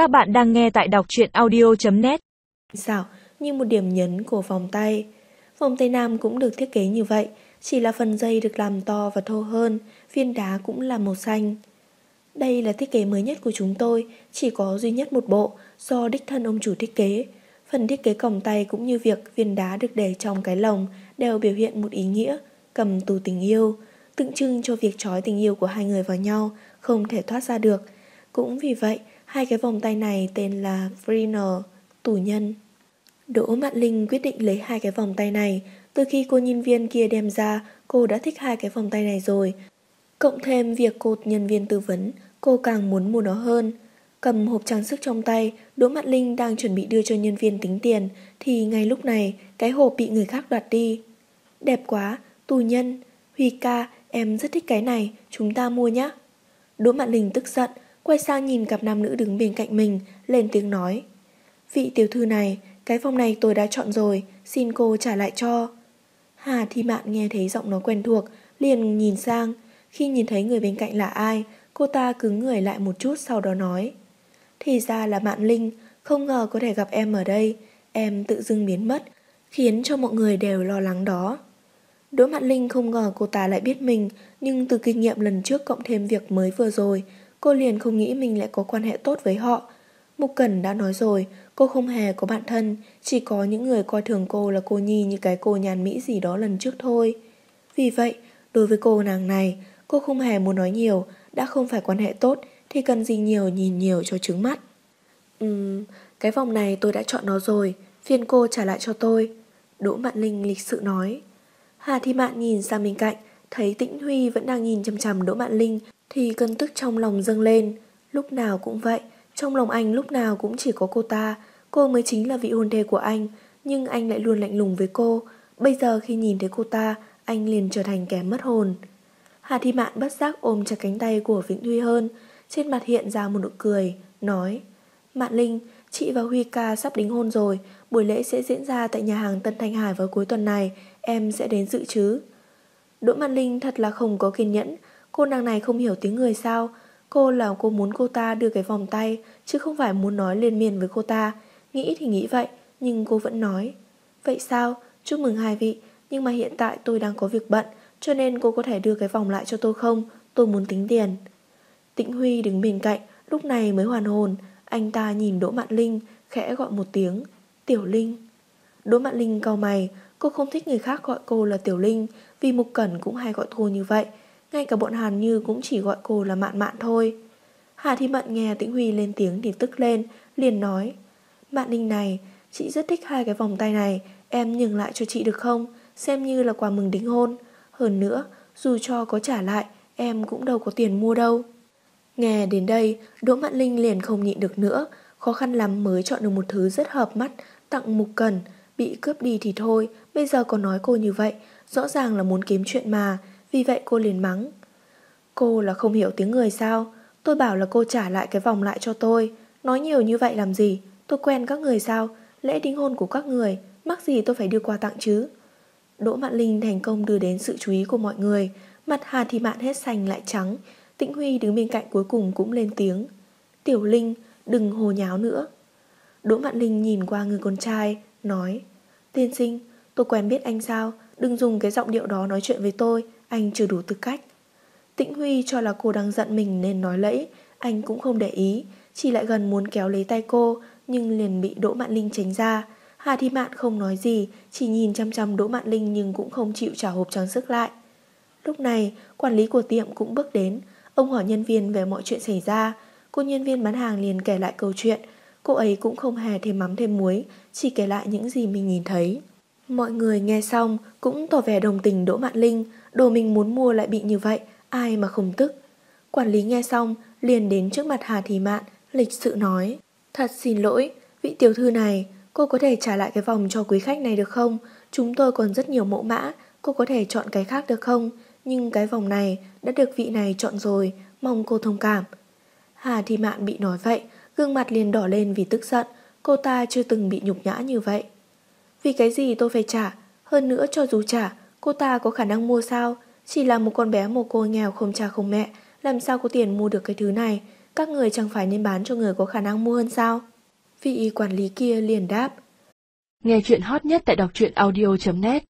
Các bạn đang nghe tại đọc truyện audio.net Xảo như một điểm nhấn của vòng tay. Vòng tay nam cũng được thiết kế như vậy, chỉ là phần dây được làm to và thô hơn, viên đá cũng là màu xanh. Đây là thiết kế mới nhất của chúng tôi, chỉ có duy nhất một bộ, do đích thân ông chủ thiết kế. Phần thiết kế còng tay cũng như việc viên đá được để trong cái lồng đều biểu hiện một ý nghĩa, cầm tù tình yêu, tượng trưng cho việc trói tình yêu của hai người vào nhau, không thể thoát ra được. Cũng vì vậy, hai cái vòng tay này tên là Prisoner, tù nhân. Đỗ Mạn Linh quyết định lấy hai cái vòng tay này. Từ khi cô nhân viên kia đem ra, cô đã thích hai cái vòng tay này rồi. Cộng thêm việc cô nhân viên tư vấn, cô càng muốn mua nó hơn. Cầm hộp trang sức trong tay, Đỗ Mạn Linh đang chuẩn bị đưa cho nhân viên tính tiền, thì ngay lúc này, cái hộp bị người khác đoạt đi. Đẹp quá, tù nhân. Huy ca, em rất thích cái này, chúng ta mua nhé. Đỗ Mạn Linh tức giận, quay sang nhìn cặp nam nữ đứng bên cạnh mình, lên tiếng nói. Vị tiểu thư này, cái phòng này tôi đã chọn rồi, xin cô trả lại cho. Hà Thi Mạn nghe thấy giọng nói quen thuộc, liền nhìn sang. Khi nhìn thấy người bên cạnh là ai, cô ta cứng người lại một chút sau đó nói. Thì ra là Mạn Linh, không ngờ có thể gặp em ở đây. Em tự dưng biến mất, khiến cho mọi người đều lo lắng đó. Đỗ Mạn Linh không ngờ cô ta lại biết mình, nhưng từ kinh nghiệm lần trước cộng thêm việc mới vừa rồi, cô liền không nghĩ mình lại có quan hệ tốt với họ. Mục Cẩn đã nói rồi, cô không hề có bạn thân, chỉ có những người coi thường cô là cô Nhi như cái cô nhàn mỹ gì đó lần trước thôi. Vì vậy, đối với cô nàng này, cô không hề muốn nói nhiều, đã không phải quan hệ tốt thì cần gì nhiều nhìn nhiều cho trứng mắt. Ừm, cái vòng này tôi đã chọn nó rồi, phiên cô trả lại cho tôi. Đỗ Mạn Linh lịch sự nói. Hà Thi Mạn nhìn sang bên cạnh, thấy Tĩnh Huy vẫn đang nhìn chằm chằm Đỗ Mạn Linh thì cơn tức trong lòng dâng lên. Lúc nào cũng vậy, trong lòng anh lúc nào cũng chỉ có cô ta, cô mới chính là vị hôn thê của anh, nhưng anh lại luôn lạnh lùng với cô. Bây giờ khi nhìn thấy cô ta, anh liền trở thành kẻ mất hồn. Hà Thi Mạn bất giác ôm chặt cánh tay của Vĩnh Huy hơn, trên mặt hiện ra một nụ cười, nói Mạn Linh, chị và Huy ca sắp đính hôn rồi, buổi lễ sẽ diễn ra tại nhà hàng Tân Thanh Hải vào cuối tuần này, em sẽ đến dự chứ. Đỗ Mạn Linh thật là không có kiên nhẫn, cô nàng này không hiểu tiếng người sao, cô là cô muốn cô ta đưa cái vòng tay, chứ không phải muốn nói liên miên với cô ta, nghĩ thì nghĩ vậy, nhưng cô vẫn nói. Vậy sao? Chúc mừng hai vị, nhưng mà hiện tại tôi đang có việc bận, cho nên cô có thể đưa cái vòng lại cho tôi không? Tôi muốn tính tiền. Tĩnh Huy đứng bên cạnh, lúc này mới hoàn hồn, anh ta nhìn Đỗ Mạn Linh, khẽ gọi một tiếng, Tiểu Linh. Đỗ Mạn Linh cau mày, cô không thích người khác gọi cô là Tiểu Linh, vì Mục Cẩn cũng hay gọi cô như vậy. Ngay cả bọn Hàn Như cũng chỉ gọi cô là Mạn Mạn thôi. Hà Thi Mận nghe Tĩnh Huy lên tiếng thì tức lên, liền nói, Mạn Linh này, chị rất thích hai cái vòng tay này, em nhường lại cho chị được không? Xem như là quà mừng đính hôn. Hơn nữa, dù cho có trả lại, em cũng đâu có tiền mua đâu. Nghe đến đây, Đỗ Mạn Linh liền không nhịn được nữa, khó khăn lắm mới chọn được một thứ rất hợp mắt, tặng Mục Cần, bị cướp đi thì thôi, bây giờ còn nói cô như vậy, rõ ràng là muốn kiếm chuyện mà, vì vậy cô liền mắng. Cô là không hiểu tiếng người sao? Tôi bảo là cô trả lại cái vòng lại cho tôi, nói nhiều như vậy làm gì? Tôi quen các người sao? Lễ đính hôn của các người, mắc gì tôi phải đưa quà tặng chứ? Đỗ Mạn Linh thành công đưa đến sự chú ý của mọi người, mặt Hà thì Mạn hết xanh lại trắng, Tĩnh Huy đứng bên cạnh cuối cùng cũng lên tiếng. Tiểu Linh, đừng hồ nháo nữa. Đỗ Mạn Linh nhìn qua người con trai, nói Tiên sinh, tôi quen biết anh sao, đừng dùng cái giọng điệu đó nói chuyện với tôi, anh chưa đủ tư cách. Tĩnh Huy cho là cô đang giận mình nên nói lẫy, anh cũng không để ý, chỉ lại gần muốn kéo lấy tay cô, nhưng liền bị Đỗ Mạn Linh tránh ra. Hà Thi Mạn không nói gì, chỉ nhìn chăm chăm Đỗ Mạn Linh nhưng cũng không chịu trả hộp trang sức lại. Lúc này, quản lý của tiệm cũng bước đến, ông hỏi nhân viên về mọi chuyện xảy ra. Cô nhân viên bán hàng liền kể lại câu chuyện, cô ấy cũng không hề thêm mắm thêm muối, chỉ kể lại những gì mình nhìn thấy. Mọi người nghe xong cũng tỏ vẻ đồng tình Đỗ Mạn Linh, đồ mình muốn mua lại bị như vậy, ai mà không tức. Quản lý nghe xong liền đến trước mặt Hà Thị Mạn, lịch sự nói. Thật xin lỗi, vị tiểu thư này, cô có thể trả lại cái vòng cho quý khách này được không? Chúng tôi còn rất nhiều mẫu mã, cô có thể chọn cái khác được không? Nhưng cái vòng này đã được vị này chọn rồi, mong cô thông cảm. Hà Thị Mạn bị nói vậy, gương mặt liền đỏ lên vì tức giận, cô ta chưa từng bị nhục nhã như vậy. Vì cái gì tôi phải trả, hơn nữa cho dù trả, cô ta có khả năng mua sao? Chỉ là một con bé mồ côi nghèo không cha không mẹ, làm sao có tiền mua được cái thứ này? Các người chẳng phải nên bán cho người có khả năng mua hơn sao? Vị quản lý kia liền đáp. Nghe chuyện hot nhất tại đọc truyện audio.net